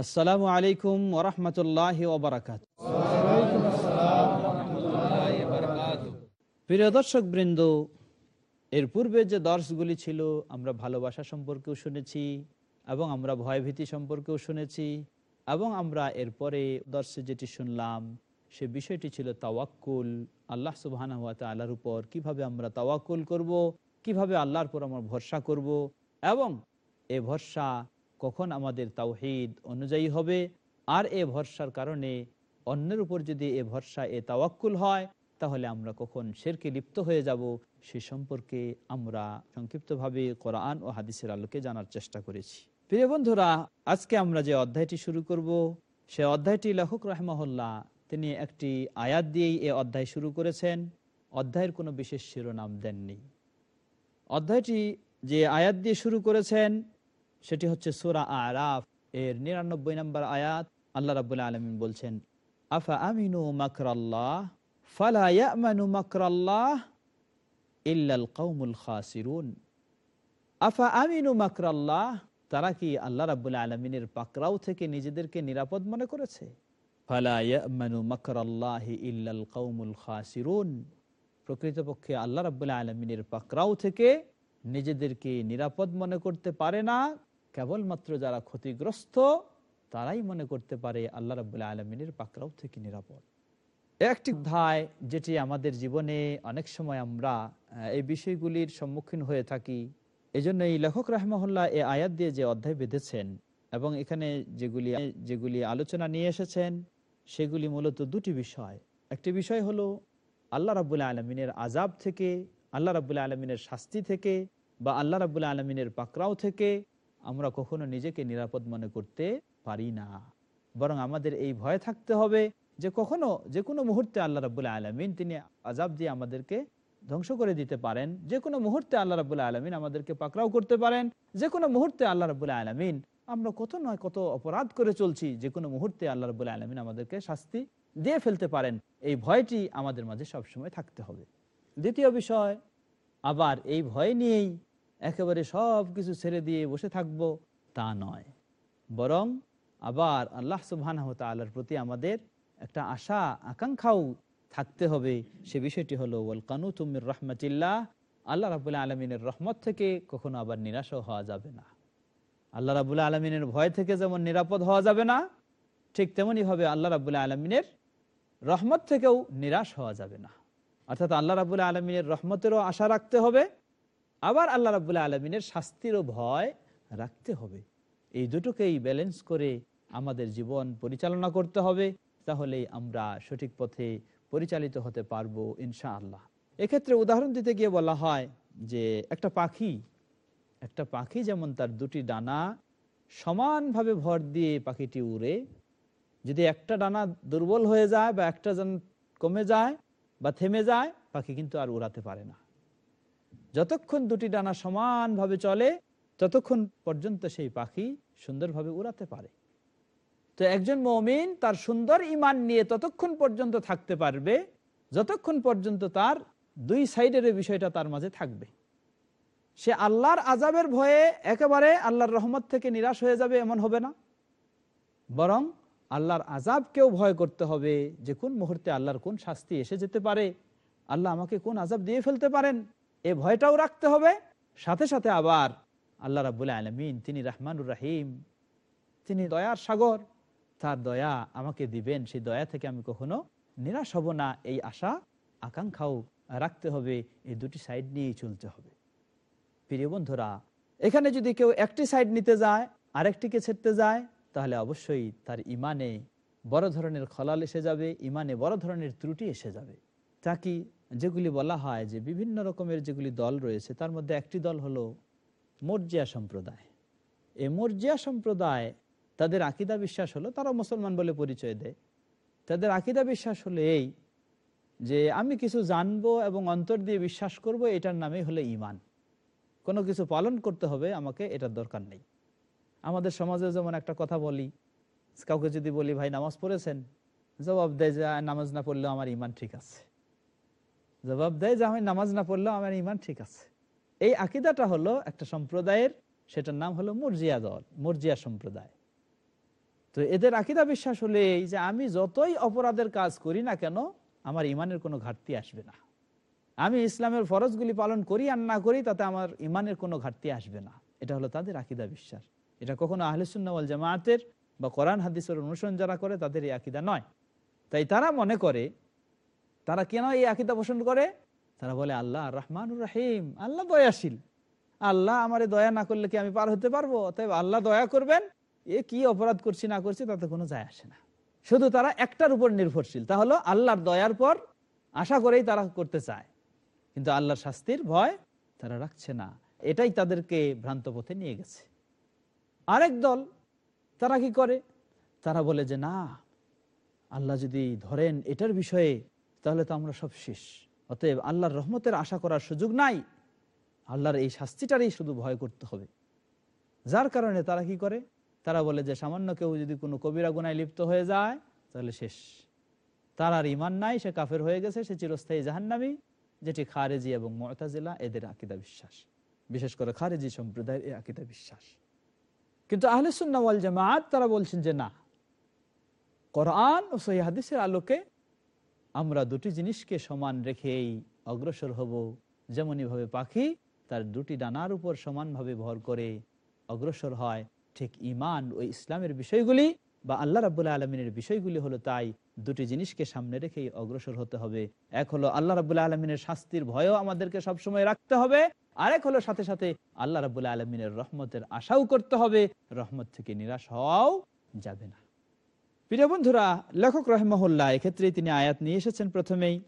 আসসালামু আলাইকুম ওরহমতুল্লাহ ওবরাকাত প্রিয় দর্শক বৃন্দ, এর পূর্বে যে দর্শগুলি ছিল, আমরা ভালোবাসা সম্পর্কেও শুনেছি এবং আমরা ভয়ভীতি সম্পর্কেও শুনেছি এবং আমরা এরপরে দর্শে যেটি শুনলাম, সে বিষয়টি ছিল তাওয়াক্কুল, আল্লাহ সুবাহ আল্লাহর উপর। কীভাবে আমরা তাওয়াক্কুল করব? কীভাবে আল্লাহর পর আমরা ভরসা করব? এবং এ ভরসা কখন আমাদের তাওহিদ অনুযায়ী হবে আর এ ভরসার কারণে অন্যের উপর যদি এ ভরসা, এ তাওয়াক্কুল হয়, তাহলে আমরা কখন শেরকে লিপ্ত হয়ে যাব সে সম্পর্কে আমরা সংক্ষিপ্তভাবে কোরআন ও হাদিসের আলোকে জানার চেষ্টা করেছি। প্রিয় বন্ধুরা, আজকে আমরা যে অধ্যায়টি শুরু করব, সে অধ্যায়টি লেখক রহমহল্লা তিনি একটি আয়াত দিয়েই এ অধ্যায় শুরু করেছেন। অধ্যায়ের কোনো বিশেষ শিরোনাম দেননি। অধ্যায়টি যে আয়াত দিয়ে শুরু করেছেন সেটি হচ্ছে সুরা আরাফ এর নিরানব্বই নম্বর আয়াত। আল্লাহ রাবুল্লাহ আলমিন বলছেন, আফা আমিনু মাকরাল্লাহ? ফালা ইয়ামানু মাকরাল্লাহ ইল্লাল কৌমুল খাসিরুন। আফা আমিনু মাকরাল্লাহ? তারা কি আল্লাহ রাবুল্লাহ আলমিনের পাকরাও থেকে নিজেদেরকে নিরাপদ মনে করেছে? প্রকৃতপক্ষে আল্লাহ রাবুল্লাহ আলমিনের পাকরাও থেকে নিজেদেরকে নিরাপদ মনে করতে পারে না। কেবলমাত্র যারা ক্ষতিগ্রস্ত, তারাই মনে করতে পারে আল্লাহ রাবুল্লাহ আলমিনের পাকরাও থেকে নিরাপদ। একটি ধায় যেটি আমাদের জীবনে অনেক সময় আমরা এই বিষয়গুলির সম্মুখীন হয়ে থাকি এই জন্য এই লেখক রাহমহল্লা এ আয়াত দিয়ে যে অধ্যায় বেঁধেছেন এবং এখানে যেগুলি যেগুলি আলোচনা নিয়ে এসেছেন, সেগুলি মূলত দুটি বিষয়। একটি বিষয় হলো আল্লাহ রাবুল্লাহ আলমিনের আজাব থেকে, আল্লাহ রাবুল্লাহ আলমিনের শাস্তি থেকে বা আল্লাহ রাবুল্লাহ আলমিনের পাকরাও থেকে আমরা কখনো নিজেকে নিরাপদ মনে করতে পারি না। বরং আমাদের এই ভয় থাকতে হবে যে কখনো যে কোনো মুহূর্তে আল্লাহ রাবুল্লাহ আলমিন তিনি আজাব দিয়ে আমাদেরকে ধ্বংস করে দিতে পারেন। যে কোনো মুহূর্তে আল্লাহ রাবুল্লাহ আলমিন আমাদেরকে পাকড়াও করতে পারেন। যে কোনো মুহূর্তে আল্লাহ রাবুল্লাহ আলমিন আমরা কত নয় কত অপরাধ করে চলছি, যে কোনো মুহূর্তে আল্লাহ রাবুল্লাহ আলমিন আমাদেরকে শাস্তি দিয়ে ফেলতে পারেন। এই ভয়টি আমাদের মাঝে সবসময় থাকতে হবে। দ্বিতীয় বিষয়, আবার এই ভয় নিয়েই একেবারে সব কিছু ছেড়ে দিয়ে বসে থাকব তা নয়। বরং আবার আল্লাহ সুবাহ তাল্লার প্রতি আমাদের একটা আশা, আকাঙ্ক্ষাও থাকতে হবে। সে বিষয়টি হলো, ওয়াল কানু তুমির রহমতিল্লাহ। আল্লাহ রাবুল্লাহ আলমিনের রহমত থেকে কখনো আবার নিরাশও হওয়া যাবে না। আল্লাহ রাবুল্লাহ আলমিনের ভয় থেকে যেমন নিরাপদ হওয়া যাবে না, ঠিক তেমনই ভাবে আল্লাহ রাবুল্লাহ আলমিনের রহমত থেকেও নিরাশ হওয়া যাবে না। অর্থাৎ আল্লাহ রাবুল্লাহ আলমিনের রহমতেরও আশা রাখতে হবে আবার আল্লাহ রাবুল্লাহ আলমিনের শাস্তিরও ভয় রাখতে হবে। এই দুটোকেই ব্যালেন্স করে আমাদের জীবন পরিচালনা করতে হবে, তাহলেই আমরা সঠিক পথে পরিচালিত হতে পারব ইনশা আল্লাহ এক্ষেত্রে উদাহরণ দিতে গিয়ে বলা হয় যে, একটা পাখি একটা পাখি যেমন তার দুটি ডানা সমানভাবে ভর দিয়ে পাখিটি উড়ে, যদি একটা ডানা দুর্বল হয়ে যায় বা একটা যেন কমে যায় বা থেমে যায়, পাখি কিন্তু আর উড়াতে পারে না। যতক্ষণ দুটি ডানা সমানভাবে চলে, ততক্ষণ পর্যন্ত সেই পাখি সুন্দরভাবে উড়াতে পারে। তো একজন মমিন তার সুন্দর ইমান নিয়ে ততক্ষণ পর্যন্ত থাকতে পারবে, যতক্ষণ পর্যন্ত তার দুই সাইডের বিষয়টা তার মাঝে থাকবে। সে আল্লাহর আজাবের ভয়ে একেবারে আল্লাহর রহমত থেকে নিরাশ হয়ে যাবে এমন হবে না। বরং আল্লাহর আজাবকেও ভয় করতে হবে যে কোন মুহূর্তে আল্লাহর কোন শাস্তি এসে যেতে পারে, আল্লাহ আমাকে কোন আজাব দিয়ে ফেলতে পারেন। এ ভয়টাও রাখতে হবে। সাথে সাথে আবার আল্লাহ রাবুল আলমিন, তিনি রহমানুর রাহিম, তিনি দয়ার সাগর, তার দয়া আমাকে দিবেন। সেই দয়া থেকে আমি কখনো নিরাশ হব না। এই আশা, আকাঙ্ক্ষাও রাখতে হবে। এই দুটি সাইড নিয়েই চলতে হবে। প্রিয় বন্ধুরা, এখানে যদি কেউ একটি সাইড নিতে যায়, আরেকটিকে ছেড়তে যায়, তাহলে অবশ্যই তার ইমানে বড় ধরনের খলাল এসে যাবে, ইমানে বড় ধরনের ত্রুটি এসে যাবে। তা কি যেগুলি বলা হয় যে বিভিন্ন রকমের যেগুলি দল রয়েছে, তার মধ্যে একটি দল হলো মর্জিয়া সম্প্রদায়। এই মর্জিয়া সম্প্রদায় তাদের আকিদা বিশ্বাস হলো, তারা মুসলমান বলে পরিচয় দেয়। তাদের আকিদা বিশ্বাস হলো এই যে আমি কিছু জানব এবং অন্তর দিয়ে বিশ্বাস করব, এটার নামে হলো ইমান কোনো কিছু পালন করতে হবে, আমাকে এটার দরকার নেই। আমাদের সমাজে যেমন একটা কথা বলি, কাউকে যদি বলি, ভাই, নামাজ পড়েছেন? জবাব দেয় যে নামাজ না পড়লেও আমার ইমান ঠিক আছে। জবাব দেয় যে আমি নামাজ না পড়লেও আমার ইমান ঠিক আছে। এই আকিদাটা হলো একটা সম্প্রদায়ের, সেটার নাম হলো মর্জিয়া দল, মর্জিয়া সম্প্রদায়। তো এদের আকিদা বিশ্বাস হলে এই যে আমি যতই অপরাধের কাজ করি না কেন, আমার ইমানের কোনো ঘাটতি আসবে না। আমি ইসলামের ফরজগুলি পালন করি আর না করি, তাতে আমার ইমানের কোনো ঘাটতি আসবে না। এটা হলো তাদের আকিদা বিশ্বাস। এটা কখনো আহলেসুন্নাওয়াল জামায়াতের বা কোরআন হাদিসের অনুসরণ যারা করে, তাদের এই আকিদা নয়। তাই তারা মনে করে তারা কেন এই আকিদা পোষণ করে? তারা বলে, আল্লাহ রহমানুর রাহিম। আল্লাহ দয়াশীল। আল্লাহ আমারে দয়া না করলে কি আমি পার হতে পারব? তাই আল্লাহ দয়া করবেন। এ কি অপরাধ করছি, না করছি, তাতে কোনো যায় আসে না। শুধু তারা একটার উপর নির্ভরশীল। তা হলো, আল্লাহর দয়ার পর আশা করেই তারা করতে চায়। কিন্তু আল্লাহর শাস্তির ভয় তারা রাখছে না। এটাই তাদেরকে ভ্রান্ত পথে নিয়ে গেছে। আরেক দল, তারা কি করে? তারা বলে যে, না, আল্লাহ যদি ধরেন এটার বিষয়ে তাহলে তো আমরা সব শেষ। অতএব আল্লাহর রহমতের আশা করার সুযোগ নাই। আল্লাহর এই শাস্তিটারই শুধু ভয় করতে হবে। যার কারণে তারা কি করে? তারা বলে যে সামান্য কেউ যদি কোনো কবিরা গুনায় লিপ্ত হয়ে যায়, তাহলে শেষ। তার আর ইমান নাই, সে কাফের হয়ে গেছে, সে চিরস্থায়ী জাহান্নামি, যেটি খারেজি এবং মতাজিলা এদের আকিদা বিশ্বাস। বিশেষ করে খারেজি সম্প্রদায়ের এই আকিদা বিশ্বাস। কিন্তু আহলে সুন্নাওয়াল জামাত তারা বলছেন যে না। কোরআন ও সহি হাদিসের আলোকে আমরা দুটি জিনিসকে সমান রেখেই অগ্রসর হব। যেমনইভাবে পাখি তার দুটি ডানার উপর সমানভাবে ভর করে অগ্রসর হয়। ঠিক ইমান ও ইসলামের বিষয়গুলি বা আল্লাহ রাবুল্লাহ আলমিনের বিষয়গুলি হলো তাই। দুটি জিনিসকে সামনে রেখেই অগ্রসর হতে হবে। এক হলো আল্লাহ রাবুল্লাহ আলমিনের শাস্তির ভয়ও আমাদেরকে সবসময় রাখতে হবে। আরেক হলো সাথে সাথে আল্লাহ রাবুল্লাহ আলমিনের রহমতের আশাও করতে হবে। রহমত থেকে নিরাশ হওয়াও যাবে না। প্রিয় বন্ধুরা, লেখক রহমহল্লা এক্ষেত্রে তিনি আয়াত নিয়ে এসেছেন প্রথমেই।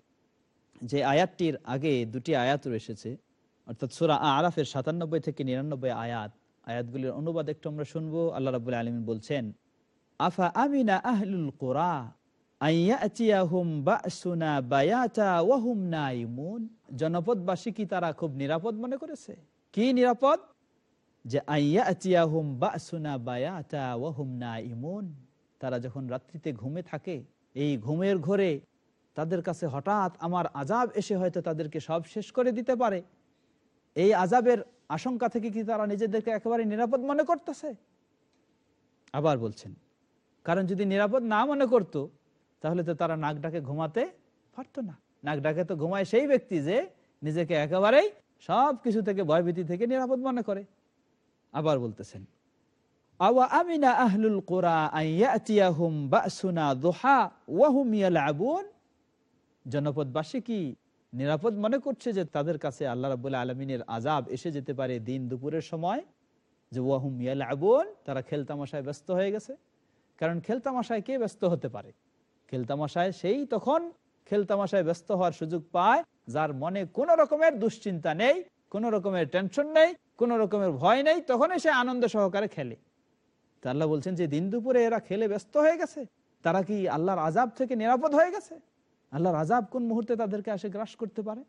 যে আয়াতটির আগে দুটি আয়াত রয়েছে, অর্থাৎ সুরা আরাফের সাতানব্বই থেকে নিরানব্বই আয়াত। আয়াতগুলির অনুবাদ একটু আমরা শুনব। আল্লাহ রাবুল আলমিন বলছেন, আফা আমিনা আহলুল কোরা জনপদবাসী কি তারা খুব নিরাপদ মনে করেছে? কি নিরাপদ? যে তারা যখন রাত্রিতে ঘুমে থাকে, এই ঘুমের ঘরে তাদের কাছে হঠাৎ আমার আজাব এসে হয়তো তাদেরকে সব শেষ করে দিতে পারে। এই আজাবের আশঙ্কা থেকে কি তারা নিজেদেরকে একেবারে নিরাপদ মনে করতেছে? আবার বলছেন, কারণ যদি নিরাপদ না মনে করত, তাহলে তো তারা নাক ডাকে ঘুমাতে পারতো না। নাক ডাকে তো ঘুমায় সেই ব্যক্তি যে নিজেকে একেবারেই সব কিছু থেকে, ভয়ভীতি থেকে নিরাপদ মনে করে। আবার বলতেছেন জনপদবাসী কি নিরাপদ মনে করছে যে তাদের কাছে আল্লাহ রাবুল্লাহ আলমিনের আজাব এসে যেতে পারে দিন দুপুরের সময়? যে ওয়াহুম ইয়ালাবুন তারা খেলতামশায় ব্যস্ত হয়ে গেছে। কারণ খেলতামশায় কে ব্যস্ত হতে পারে? খেলতামশায় সেই তখন খেলতামশায় ব্যস্ত হওয়ার সুযোগ পায় যার মনে কোন রকমের দুশ্চিন্তা নেই, কোন রকমের টেনশন নেই, কোন রকমের ভয় নেই। তখন সে আনন্দ সহকারে খেলে। আল্লাহ বলছেন যে দিন দুপুরে এরা খেলে ব্যস্ত হয়ে গেছে। তারা কি আল্লাহর আজাব থেকে নিরাপদ হয়ে গেছে? আল্লাহর আজাব কোন মুহূর্তে তাদেরকে আসে গ্রাস করতে পারে?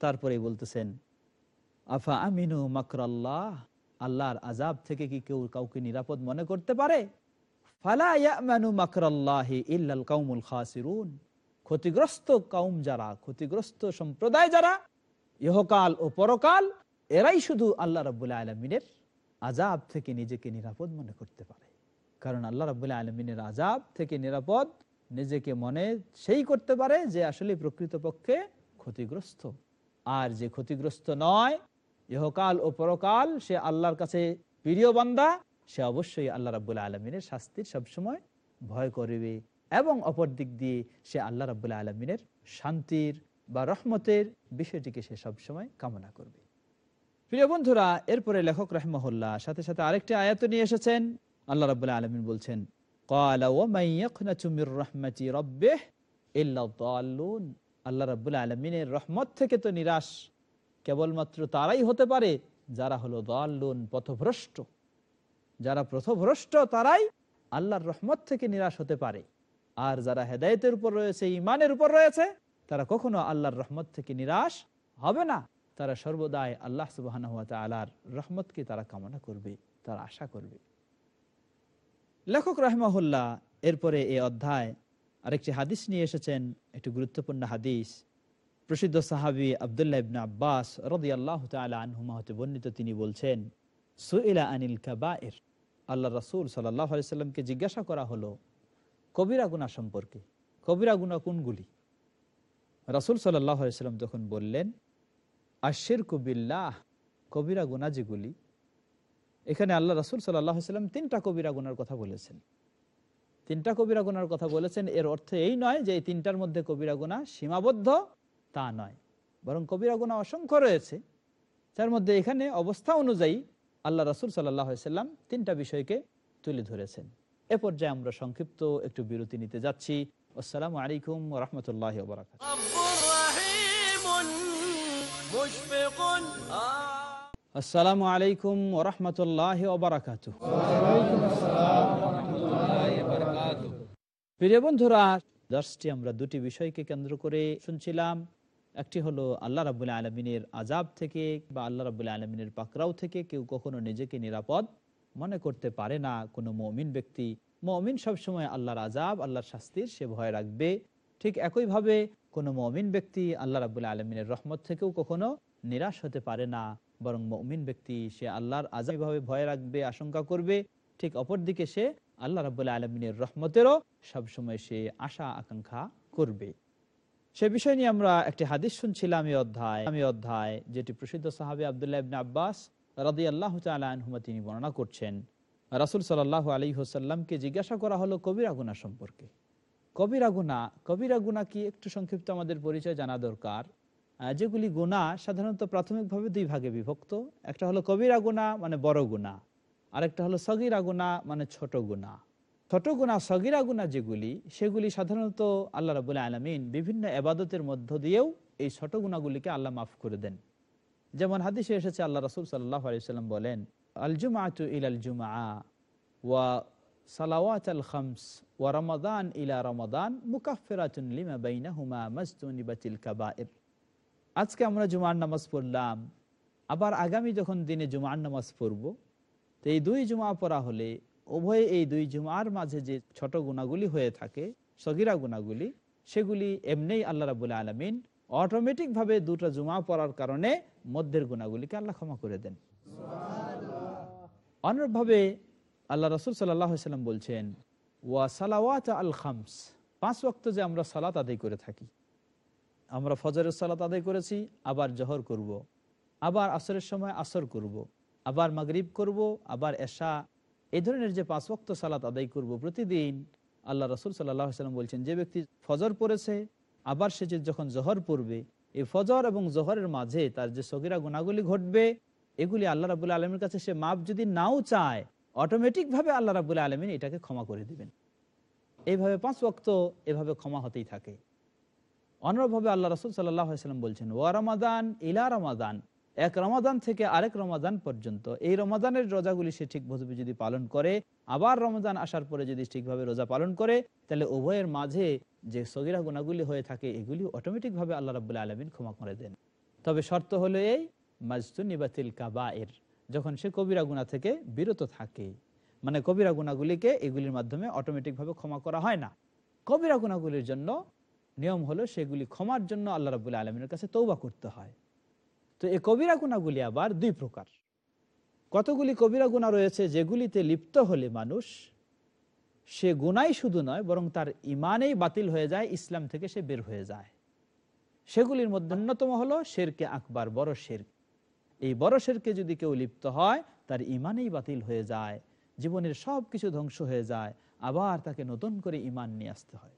তারপরে বলতেছেন, আফা আমিনু মাকরাল্লাহ? আল্লাহর আজাব থেকে কি কেউ কাউকে নিরাপদ মনে করতে পারে? ক্ষতিগ্রস্ত কাউম যারা, ক্ষতিগ্রস্ত সম্প্রদায় যারা, ইহকাল ও পরকাল, এরাই শুধু আল্লাহ রাবুল্লাহ আলমিনের আজাব থেকে নিজেকে নিরাপদ মনে করতে পারে। কারণ আল্লাহ রাবুল্লাহ আলমিনের আজাব থেকে নিরাপদ নিজেকে মনে সেই করতে পারে যে আসলে প্রকৃতপক্ষে ক্ষতিগ্রস্ত। আর যে ক্ষতিগ্রস্ত নয়, ইহকাল ও পরকাল সে আল্লাহর কাছে প্রিয় বান্দা, সে অবশ্যই আল্লাহ রাবুল্লাহ আলমিনের শাস্তির সবসময় ভয় করবে এবং অপর দিক দিয়ে সে আল্লাহ রাবুল্লাহ আলমিনের শান্তির বা রহমতের বিষয়টিকে সে সবসময় কামনা করবে। প্রিয় বন্ধুরা, এরপরে লেখক রহমহল্লা সাথে সাথে আরেকটি আয়াত নিয়ে এসেছেন। আল্লাহ রাবুল্লাহ আলমিন বলছেন আল্লাহ রাবুল্লাহ আলমিনের রহমত থেকে তো নিরাশ। কেবলমাত্র তারাই হতে পারে যারা হলো দল্লুন পথভ্রষ্ট। যারা প্রথভ্রষ্ট তারাই আল্লাহর রহমত থেকে নিরাশ হতে পারে। আর যারা হেদায়তের উপর রয়েছে ইমানের উপর রয়েছে, তারা কখনো আল্লাহর রহমত থেকে নিরাশ হবে না। তারা সর্বদাই আল্লাহ সুবাহ আল্লাহর রহমতকে তারা কামনা করবে, তারা আশা করবে। লেখক রহমাহুল্লাহ এরপরে এই অধ্যায় আরেকটি হাদিস নিয়ে এসেছেন, একটি গুরুত্বপূর্ণ হাদিস। প্রসিদ্ধ সাহাবি আবদুল্লাহ ইবনা আব্বাস রদি আল্লাহ আনহুমা হতে বর্ণিত তিনি বলছেন, সুইলা আনিল কাবায়ের আল্লাহ রাসুল সাল্লাহ আলাইসাল্লামকে জিজ্ঞাসা করা হলো, কবিরা গুণা সম্পর্কে? কবিরা গুণা কোনগুলি? রাসুল সাল্লাহ আলাইসাল্লাম তখন বললেন আশের কবিল্লাহ কবিরা গুণা যেগুলি, এখানে আল্লাহ রাসুল সাল্লাহ সাল্লাম তিনটা কবিরা গুনার কথা বলেছেন। তিনটা কবিরা গুনার কথা বলেছেন, এর অর্থ এই নয় যে এই তিনটার মধ্যে কবিরা গুণা সীমাবদ্ধ তা নয়। বরং কবিরা গুণা অসংখ্য রয়েছে, যার মধ্যে এখানে অবস্থা অনুযায়ী আল্লাহ রাসুল সাল্লাম তিনটা বিষয়কে তুলে ধরেছেন। এ পর্যায়ে আমরা সংক্ষিপ্ত একটু বিরতি নিতে যাচ্ছি। আসসালামু আলাইকুম রহমতুল্লাহ আসসালামু আলাইকুম ওরহমতুল্লাহ ওবরাকাত প্রিয় বন্ধুরা, দশটি আমরা দুটি বিষয়কে কেন্দ্র করে শুনছিলাম। একটি হলো আল্লাহ রাবুল্লাহ আলমিনের আজাব থেকে বা আল্লাহ রাবুল্লাহ আলমিনের পাকরাও থেকে কেউ কখনো নিজেকে নিরাপদ মনে করতে পারে না কোনো মমিন ব্যক্তি। মমিন সবসময় আল্লাহর আজাব আল্লাহর শাস্তির সে ভয় রাখবে। ঠিক একইভাবে কোনো মমিন ব্যক্তি আল্লাহ রাবুল্লাহ আলমিনের রহমত থেকেও কখনো নিরাশ হতে পারে না, বরং মমিন ব্যক্তি সে আল্লাহর আজাবিভাবে ভয় রাখবে, আশঙ্কা করবে। ঠিক অপরদিকে সে আল্লাহ রাবুল্লাহ আলমিনের রহমতেরও সবসময় সে আশা, আকাঙ্ক্ষা করবে। সে বিষয় নিয়ে আমরা একটি হাদিস শুনছিলাম অধ্যায় আমি অধ্যায় যেটি প্রসিদ্ধ সাহাবি আবদুল্লাহ ইবনে আব্বাস রাদি আল্লাহ তালহুমা তিনি বর্ণনা করছেন। রাসুল সাল্লাহ আলী হোসাল্লামকে জিজ্ঞাসা করা হলো কবিরা গুনা সম্পর্কে। কবিরা গুনা কবিরা গুনা কি একটু সংক্ষিপ্ত আমাদের পরিচয় জানা দরকার। যেগুলি গুণা সাধারণত প্রাথমিকভাবে দুই ভাগে বিভক্ত। একটা হলো কবিরা গুণা মানে বড় গুণা। আরেকটা হলো সগিরা গুণা মানে ছোট গুণা। ছোট গুণা সগিরা গুণা যেগুলি, সেগুলি সাধারণত আল্লাহ রাবুল আলমিন বিভিন্ন এবাদতের মধ্য দিয়েও এই ছোট গুণাগুলিকে আল্লাহ মাফ করে দেন। যেমন হাদিসে এসেছে, আল্লাহ রসুল সাল্লাহ আলিয়াল্লাম বলেন আল জুমা তু ইল আল জুমা ওয়া সালাওয়াত আল খামস ওয়া রমাদান ইলা রমাদান মুকাফেরাতুন লিমা বাইনা হুমা মস্তুনিবাতিল কাবায়ের আজকে আমরা জুমার নামাজ পড়লাম। আবার আগামী যখন দিনে জুমার নামাজ পড়ব, তো এই দুই জুমা পড়া হলে উভয়ে এই দুই জুমার মাঝে যে ছোট গুণাগুলি হয়ে থাকে, সগিরা গুণাগুলি, সেগুলি এমনি আল্লাহ রাবুল আলমিন অটোমেটিকভাবে দুটো জুমা পড়ার কারণে মধ্যের গুণাগুলিকে আল্লাহ ক্ষমা করে দেন। অনুরূপভাবে আল্লাহ রসুল সাল্লাম বলছেন, ওয়া সালাওয়াত আল খামস পাঁচ ওয়াক্ত যে আমরা সালাত আদায় করে থাকি আমরা ফজরের সালাত আদায় করেছি, আবার জহর করব। আবার আসরের সময় আসর করব। আবার মাগরিব করব, আবার এশা এই ধরনের যে পাঁচ ওয়াক্ত সালাত আদায় করব প্রতিদিন, আল্লাহ রসুল সাল্লাহ সাল্লাম বলছেন, যে ব্যক্তি ফজর পড়েছে, আবার সে যখন জহর পড়বে এই ফজর এবং জহরের মাঝে তার যে সগিরা গুণাগুলি ঘটবে, এগুলি আল্লাহ রাবুল্লাহ আলমের কাছে সে মাপ যদি নাও চায় অটোমেটিকভাবে আল্লাহ রাবুল্লাহ আলমিন এটাকে ক্ষমা করে দিবেন। এইভাবে পাঁচ ওয়াক্ত এভাবে ক্ষমা হতেই থাকে। অনুরূপভাবে আল্লাহ রসুল সাল্লাম বলছেন, ওয়া রমাদান ইলা রমাদান। এক রমাদান থেকে আরেক রমাদান পর্যন্ত এই রমাদানের রোজাগুলি সে ঠিকভাবে যদি পালন করে, আবার রমাদান আসার পরে যদি ঠিকভাবে রোজা পালন করে, তাহলে উভয়ের মাঝে যে সগিরা গুণাগুলি হয়ে থাকে, এগুলি অটোমেটিকভাবে আল্লাহ রাবুল্লাহ আলমিন ক্ষমা করে দেন। তবে শর্ত হলো এই মাজতুনিবাতিল কাবা এর যখন সে কবিরা গুণা থেকে বিরত থাকে মানে কবিরা গুণাগুলিকে এগুলির মাধ্যমে অটোমেটিকভাবে ক্ষমা করা হয় না। কবিরা গুণাগুলির জন্য নিয়ম হলো সেগুলি ক্ষমার জন্য আল্লাহ রাবুল্লাহ আলমিনের কাছে তৌবা করতে হয়। তো এই কবিরা গুণাগুলি আবার দুই প্রকার। কতগুলি কবিরা গুণা রয়েছে যেগুলিতে লিপ্ত হলে মানুষ সে গুণাই শুধু নয়, বরং তার ইমানেই বাতিল হয়ে যায়, ইসলাম থেকে সে বের হয়ে যায়। সেগুলির মধ্যে অন্যতম হলো শেরকে আকবার, বড় শের। এই বড় শেরকে যদি কেউ লিপ্ত হয়, তার ইমানেই বাতিল হয়ে যায়। জীবনের সব কিছু ধ্বংস হয়ে যায়। আবার তাকে নতুন করে ইমান নিয়ে আসতে হয়।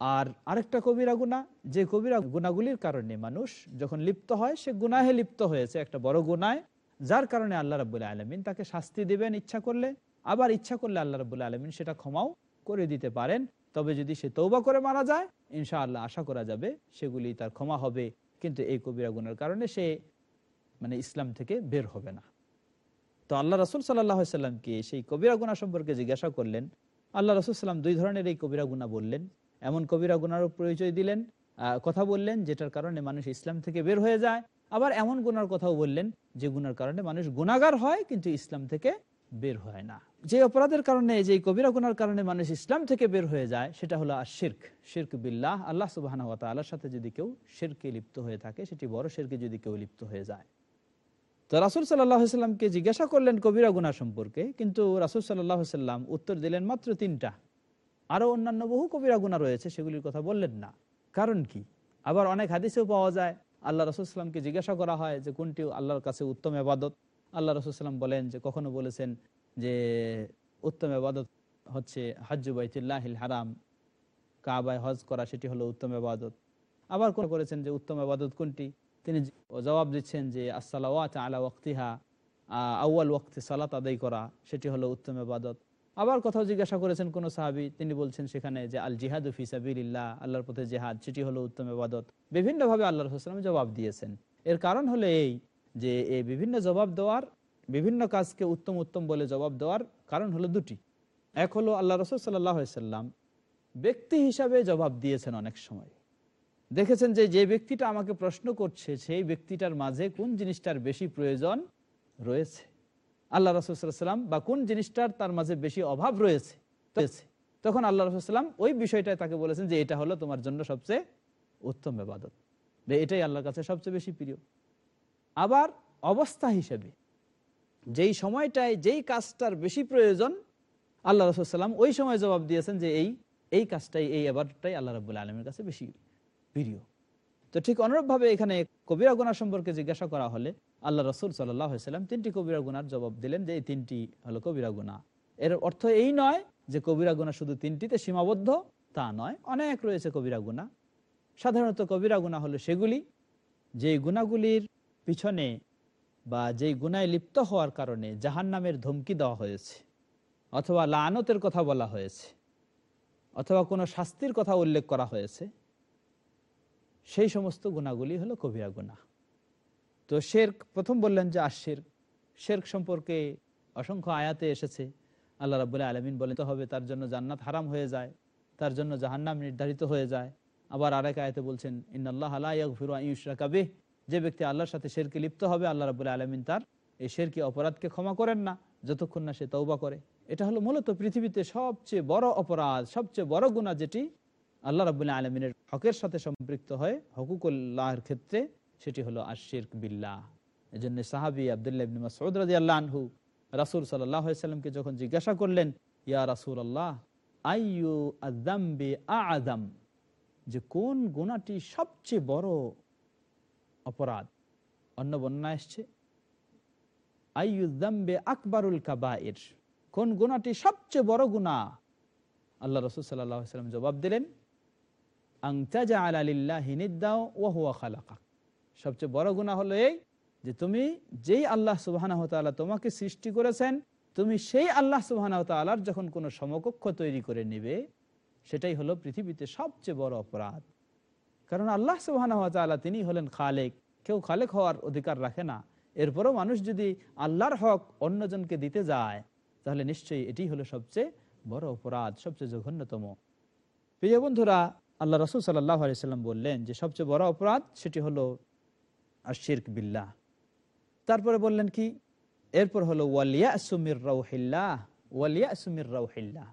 আর আরেকটা কবিরা গুণা, যে কবিরা গুণাগুলির কারণে মানুষ যখন লিপ্ত হয়, সে গুনাহে লিপ্ত হয়েছে একটা বড় গুনায়। যার কারণে আল্লাহ রাবুল্লাহ আলমিন তাকে শাস্তি দেবেন ইচ্ছা করলে। আবার ইচ্ছা করলে আল্লাহ রাবুল্লাহ আলমিন সেটা ক্ষমাও করে দিতে পারেন। তবে যদি সে তৌবা করে মারা যায় ইনশা আল্লাহ আশা করা যাবে সেগুলি তার ক্ষমা হবে। কিন্তু এই কবিরা গুণার কারণে সে মানে ইসলাম থেকে বের হবে না। তো আল্লাহ রসুল সাল্লাহামকে সেই কবিরা গুণা সম্পর্কে জিজ্ঞাসা করলেন। আল্লাহ রসুল সাল্লাম দুই ধরনের এই কবিরা গুণা বললেন। এমন কবিরা গুনারও পরিচয় দিলেন কথা বললেন যেটার কারণে মানুষ ইসলাম থেকে বের হয়ে যায়। আবার এমন গুনার কথাও বললেন যে গুনার কারণে মানুষ গুণাগার হয় কিন্তু ইসলাম থেকে বের হয় না। যে অপরাধের কারণে, যে কবিরা গুনার কারণে মানুষ ইসলাম থেকে বের হয়ে যায়, সেটা হলো আর শির্ক। শির্ক বিল্লাহ, আল্লাহ সুবাহ সাথে যদি কেউ শিরকে লিপ্ত হয়ে থাকে, সেটি বড় শিরকে যদি কেউ লিপ্ত হয়ে যায়। তো রাসুল সাল্লাহামকে জিজ্ঞাসা করলেন কবিরা গুনা সম্পর্কে, কিন্তু রাসুল সাল্লাহাম উত্তর দিলেন মাত্র তিনটা। আরও অন্যান্য বহু কবিরা গুণা রয়েছে, সেগুলির কথা বললেন না। কারণ কি? আবার অনেক হাদিসেও পাওয়া যায়, আল্লাহ রসুলামকে জিজ্ঞাসা করা হয় যে কোনটি আল্লাহর কাছে উত্তম আবাদত আল্লাহ রসুলাম বলেন যে কখনো বলেছেন যে উত্তম আবাদত হচ্ছে হাজ্জু বাইতুল্লাহিল হারাম, কাবায় হজ করা সেটি হলো উত্তম আবাদত আবার কোন করেছেন যে উত্তম আবাদত কোনটি? তিনি জবাব দিচ্ছেন যে, আসসালাওয়াত আলা ওয়াক্তিহা। আউ্য়াল ওয়াক্তি সালাত আদায় করা, সেটি হলো উত্তম আবাদত আবার কোথাও জিজ্ঞাসা করেছেন কোন সাহাবি, তিনি বলছেন সেখানে যে আল জিহাদ ফিসাবিল্লাহ আল্লাহর পথে জেহাদ, সেটি হলো উত্তম আবাদত বিভিন্নভাবে আল্লাহ রসুলাম জবাব দিয়েছেন। এর কারণ হলো এই যে এই বিভিন্ন জবাব দেওয়ার, বিভিন্ন কাজকে উত্তম উত্তম বলে জবাব দেওয়ার কারণ হলো দুটি। এক হলো আল্লাহ রসুল সাল্লাম ব্যক্তি হিসাবে জবাব দিয়েছেন অনেক সময়। দেখেছেন যে যে ব্যক্তিটা আমাকে প্রশ্ন করছে, সেই ব্যক্তিটার মাঝে কোন জিনিসটার বেশি প্রয়োজন রয়েছে? আল্লাহ রসুলাম বা কোন জিনিসটার তার মাঝে বেশি অভাব রয়েছে? তখন আল্লাহ রসুলাম ওই বিষয়টাই তাকে বলেছেন যে এটা হলো তোমার জন্য সবচেয়ে উত্তম এবাদত এটাই আল্লাহর কাছে সবচেয়ে বেশি প্রিয়। আবার অবস্থা হিসেবে যেই সময়টায় যেই কাজটার বেশি প্রয়োজন, আল্লাহ রসুলাম ওই সময় জবাব দিয়েছেন যে এই এই কাজটাই, এই এবারটাই আল্লাহ রবুল্লা আলমের কাছে বেশি। প্রিয় তো ঠিক অনুরূপভাবে এখানে কবিরা গুণা সম্পর্কে জিজ্ঞাসা করা হলে আল্লাহ রসুল সাল্লাম তিনটি কবিরা গুনার জবাব দিলেন যে এই তিনটি হলো কবিরা গুণা। এর অর্থ এই নয় যে কবিরা গুণা শুধু তিনটিতে সীমাবদ্ধ, তা নয়, অনেক রয়েছে কবিরা গুণা। সাধারণত কবিরা গুণা হলো সেগুলি যে গুণাগুলির পিছনে বা যেই গুনায় লিপ্ত হওয়ার কারণে জাহান নামের ধমকি দেওয়া হয়েছে, অথবা লানতের কথা বলা হয়েছে, অথবা কোনো শাস্তির কথা উল্লেখ করা হয়েছে। সেই সমস্ত গুণাগুলি হলো কবিরা গুণা। তো শেরক, প্রথম বললেন যে আশের শেরক। সম্পর্কে অসংখ্য আয়াতে এসেছে। আল্লাহ রাবুল্লাহ আলমিন বলে হবে, তার জন্য জান্নাত হারাম হয়ে যায়, তার জন্য জাহান্নাম নির্ধারিত হয়ে যায়। আবার আরেক আয়াতে বলছেন ইন্নআল্লাহ আল্লাহ কাবে যে ব্যক্তি আল্লাহর সাথে শেরকে লিপ্ত হবে, আল্লাহ রাবুল্লাহ আলমিন তার এই শেরকে অপরাধকে ক্ষমা করেন না, যতক্ষণ না সে তৌবা করে। এটা হলো মূলত পৃথিবীতে সবচেয়ে বড় অপরাধ, সবচেয়ে বড় গুণা যেটি আল্লাহ রাবুল্লাহ আলমিনের হকের সাথে সম্পৃক্ত হয় হকুকুল্লাহর ক্ষেত্রে সেটি হলো আশির বিল্লাহ। জন্য সাহাবি আবদুল্লাহ সৌদ রাজি আল্লাহ আনহু রাসুল সাল্লামকে যখন জিজ্ঞাসা করলেন, ইয়া রাসুল আল্লাহ আইয়ু আদাম্বি আদম যে কোন গুণাটি সবচেয়ে বড় অপরাধ? অন্য বন্যা এসছে আইয়ুদ্দাম্বে আকবরুল কাবাইর। কোন গুণাটি সবচেয়ে বড় গুণা আল্লাহ রসুল সাল্লাম জবাব দিলেন সবচেয়ে বড় গুণা হলো এই যে তুমি যেই আল্লাহ সুবাহ তোমাকে সৃষ্টি করেছেন, তুমি সেই আল্লাহ সুবাহ যখন কোনো সমকক্ষ তৈরি করে নিবে, সেটাই হলো পৃথিবীতে সবচেয়ে বড় অপরাধ। কারণ আল্লাহ সুবাহ তিনি হলেন খালেক। কেউ খালেক হওয়ার অধিকার রাখে না। এরপরও মানুষ যদি আল্লাহর হক অন্যজনকে দিতে যায়, তাহলে নিশ্চয়ই এটি হলো সবচেয়ে বড় অপরাধ, সবচেয়ে জঘন্যতম। প্রিয় বন্ধুরা আল্লাহ রসুল সাল্লাহ আলিয়াল্লাম বললেন যে সবচেয়ে বড় অপরাধ সেটি হলো আশির্ক বিল্লাহ। তারপরে বললেন কি? এরপর হলো ওয়ালিয়া সুমির রাউহিল্লাহ ওয়ালিয়া সুমির রাউহিল্লাহ।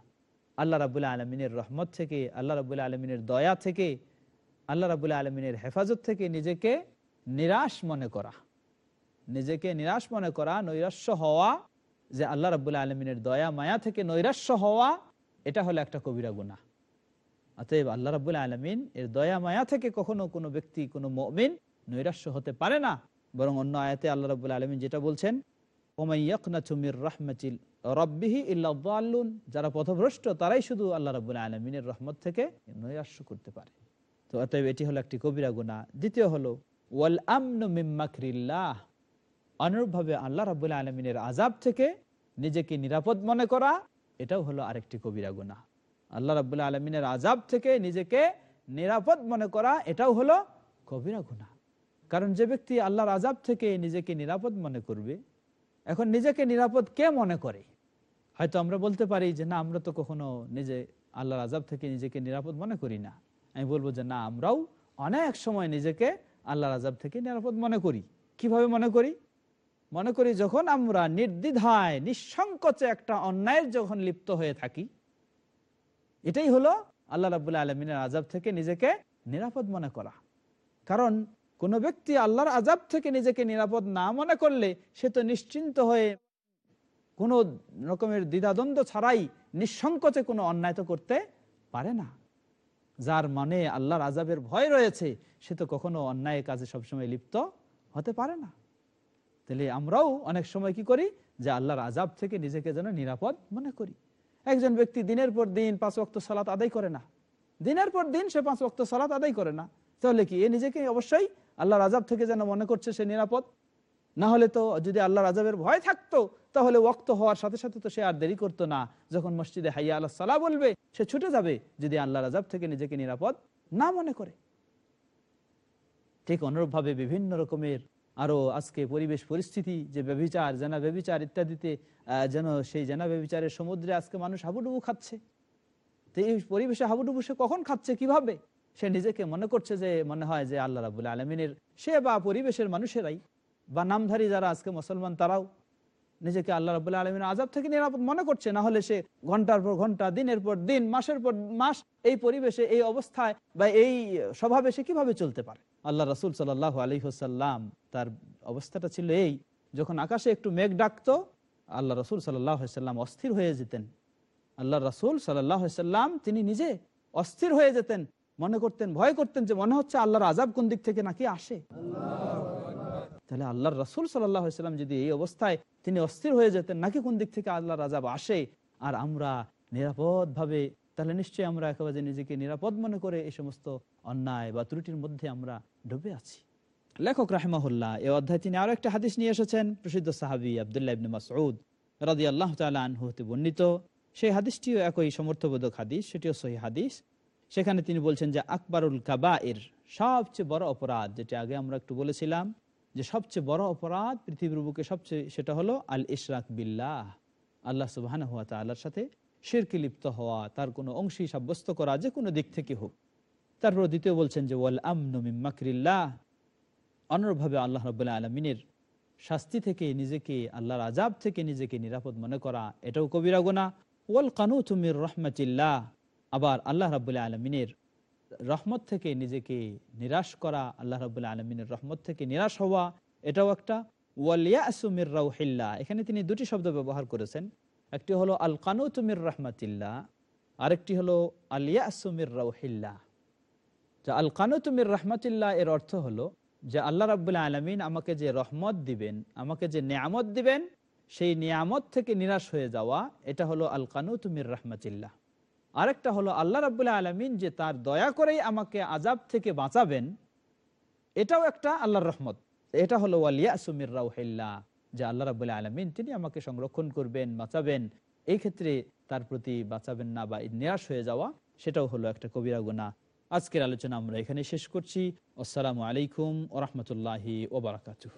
আল্লাহ রাবুল্লাহ আলমিনের রহমত থেকে, আল্লাহ রাবুল্লাহ আলমিনের দয়া থেকে, আল্লাহ রাবুল্লাহ আলমিনের হেফাজত থেকে নিজেকে নিরাশ মনে করা। নিজেকে নিরাশ মনে করা, নৈরাশ্য হওয়া, যে আল্লাহ রাবুল্লাহ আলমিনের দয়া, মায়া থেকে নৈরাশ্য হওয়া, এটা হলো একটা কবিরা গুণা অতএব আল্লাহ রাবুল্লাহ আলমিন এর দয়া মায়া থেকে কখনো কোনো ব্যক্তি, কোনো মমিন নৈরাশ্য হতে পারে না। বরং অন্য আয়াতে আল্লাহ রাবুল্লাহ আলমিন যেটা বলছেন যারা পথভ্রষ্ট তারাই শুধু আল্লাহ রাবুল্লাহ আলমিনের রহমত থেকে নৈরাশ্য করতে পারে। তো অতএব এটি হলো একটি কবিরা গুণা দ্বিতীয় হলো, ওয়াল আমনু মিম্মাকরিল্লাহ অনুরূপভাবে আল্লাহ রাবুল্লাহ আলমিনের আজাব থেকে নিজেকে নিরাপদ মনে করা, এটাও হলো আরেকটি কবিরা গুণা আল্লাহ রাবুল্লাহ আলমিনের আজাব থেকে নিজেকে নিরাপদ মনে করা, এটাও হলো কবিরা গুণা কারণ যে ব্যক্তি আল্লাহর আজাব থেকে নিজেকে নিরাপদ মনে করবে, এখন নিজেকে নিরাপদ কে মনে করে? হয়তো আমরা বলতে পারি যে, না, আমরা তো কখনো নিজে, আল্লাহর আজাব থেকে নিজেকে নিরাপদ মনে করি না। আমি বলব যে, না, আমরাও অনেক সময় নিজেকে আল্লাহর আজাব থেকে নিরাপদ মনে করি। কীভাবে মনে করি? মনে করি যখন আমরা নির্দ্বিধায়, নিঃসংকোচে একটা অন্যায়ের যখন লিপ্ত হয়ে থাকি এটাই হলো আল্লাহ রাবুল্লাহ আলমিনের আজাব থেকে নিজেকে নিরাপদ মনে করা। কারণ কোনো ব্যক্তি আল্লাহর আজাব থেকে নিজেকে নিরাপদ না মনে করলে সে তো নিশ্চিন্ত হয়ে কোনো রকমের দ্বিধাদ্বন্দ্ব ছাড়াই নিঃসংকোচে কোনো অন্যায় তো করতে পারে না। যার মানে আল্লাহর আজাবের ভয় রয়েছে, সে তো কখনো অন্যায় কাজে সবসময় লিপ্ত হতে পারে না। তাহলে আমরাও অনেক সময় কি করি? যে আল্লাহর আজাব থেকে নিজেকে যেন নিরাপদ মনে করি। একজন ব্যক্তি দিনের পর দিন পাঁচ ওয়াক্ত সালাত আদায় করে না। দিনের পর দিন সে পাঁচ ওয়াক্ত সালাত আদায় করে না। তাহলে কি? এ নিজেকে অবশ্যই আল্লাহর আজাব থেকে যেন মনে করছে সে নিরাপদ। না হলে তো যদি আল্লাহর আজাবের ভয় থাকতো, তাহলে ওক্ত হওয়ার সাথে সাথে তো সে আর দেরি করতো না। যখন মসজিদে হাইয়া আল্লাহ সালা বলবে, সে ছুটে যাবে যদি আল্লাহর আজাব থেকে নিজেকে নিরাপদ না মনে করে। ঠিক অনুরূপভাবে বিভিন্ন রকমের আরও আজকে পরিবেশ, পরিস্থিতি যে ব্যবিচার জেনা ব্যবিচার ইত্যাদিতে যেন সেই জেনা ব্যবিচারের সমুদ্রে আজকে মানুষ হাবুডুবু খাচ্ছে। তো এই পরিবেশে হাবুডুবু সে কখন খাচ্ছে, কীভাবে? সে নিজেকে মনে করছে যে, মনে হয় যে আল্লাহ রাবুল আলমিনের সে বা পরিবেশের মানুষেরাই বা নামধারী যারা আজকে মুসলমান, তারাও নিজেকে আল্লাহ রাবুল্লাহ আলমিনের আজাব থেকে নিরাপদ মনে করছে। না হলে সে ঘণ্টার পর ঘণ্টা, দিনের পর দিন, মাসের পর মাস এই পরিবেশে, এই অবস্থায় বা এই স্বভাবে সে কীভাবে চলতে পারে? আল্লাহ রসুল সাল্লাহ আলহিহসাল্লাম তার অবস্থাটা ছিল এই, যখন আকাশে একটু মেঘ ডাকতো, আল্লাহ রসুল সাল্লাম অস্থির হয়ে যেতেন। আল্লাহ রসুল সাল্লাম তিনি নিজে অস্থির হয়ে যেতেন, মনে করতেন, ভয় করতেন যে মনে হচ্ছে আল্লাহর আজাব কোন দিক থেকে নাকি আসে। তাহলে আল্লাহর রসুল সাল্লাম যদি এই অবস্থায় তিনি অস্থির হয়ে যেতেন, নাকি কোন দিক থেকে আল্লাহর আজাব আসে? আর আমরা নিরাপদ ভাবে তাহলে নিশ্চয়ই আমরা একেবারে নিজেকে নিরাপদ মনে করে এই সমস্ত অন্যায় বা ত্রুটির মধ্যে আমরা ডুবে আছি। লেখক রাহেমাহুল্লাহ এ অধ্যায় তিনি আরও একটা হাদিস নিয়ে এসেছেন, প্রসিদ্ধ সাহাবি আবদুল্লাহ ইবনে মাসউদ রাদি আল্লাহ আনহু হতে বর্ণিত। সেই হাদিসটিও একই সমর্থবোধক হাদিস, সেটিও সহি হাদিস। সেখানে তিনি বলছেন যে আকবরুল কাবা এর সবচেয়ে বড় অপরাধ, যেটা আগে আমরা একটু বলেছিলাম, যে সবচেয়ে বড় অপরাধ পৃথিবীর বুকে সবচেয়ে, সেটা হলো আল ইশরাক বিল্লাহ, আল্লাহ সুবাহান হুয়া তাল্লাহর সাথে শিরকে লিপ্ত হওয়া, তার কোনো অংশী সাব্যস্ত করা, যে কোনো দিক থেকে হোক। তারপর দ্বিতীয় বলছেন যে, ওয়াল আমনুমিম মাকরিল্লাহ। অনুরূপভাবে আল্লাহ রবাহ আলমিনের শাস্তি থেকে নিজেকে, আল্লাহর আজাব থেকে নিজেকে নিরাপদ মনে করা, এটাও কবিরা গোনা ওয়াল কানু তুমির রহমতিল্লাহ। আবার আল্লাহ রাবুল্লাহ আলমিনের রহমত থেকে নিজেকে নিরাশ করা, আল্লাহ রাবুল্লাহ আলমিনের রহমত থেকে নিরাশ হওয়া, এটাও একটা। ওয়ালিয়া আসুমির রাউহিল্লা এখানে তিনি দুটি শব্দ ব্যবহার করেছেন। একটি হলো আল কানু তুমির রহমতিল্লাহ, আরেকটি হলো আলিয়া আসুমির রাউহিল্লা যা আল কানু তুমির রহমতিল্লাহ এর অর্থ হলো যে আল্লাহ রাবুল্লাহ আলমিন আমাকে যে রহমত দিবেন, আমাকে যে নিয়ামত দিবেন, সেই নিয়ামত থেকে নিরাশ হয়ে যাওয়া, এটা হলো আল কানু তুমির রহমতিল্লাহ। আরেকটা হলো আল্লাহ রাবুল্লাহ আলমিন যে তার দয়া করেই আমাকে আজাব থেকে বাঁচাবেন, এটাও একটা আল্লাহর রহমত। এটা হলো ওয়ালিয়া সুমির রাউহিল্লা যে আল্লাহ রাবুল্লাহ আলমিন, তিনি আমাকে সংরক্ষণ করবেন, বাঁচাবেন। এই ক্ষেত্রে তার প্রতি বাঁচাবেন না বা নিরাশ হয়ে যাওয়া, সেটাও হলো একটা কবিরা গুণা আজকের আলোচনা আমরা এখানে শেষ করছি। আসসালামু আলাইকুম ওরহমতুল্লাহি ওবরাকাতুহ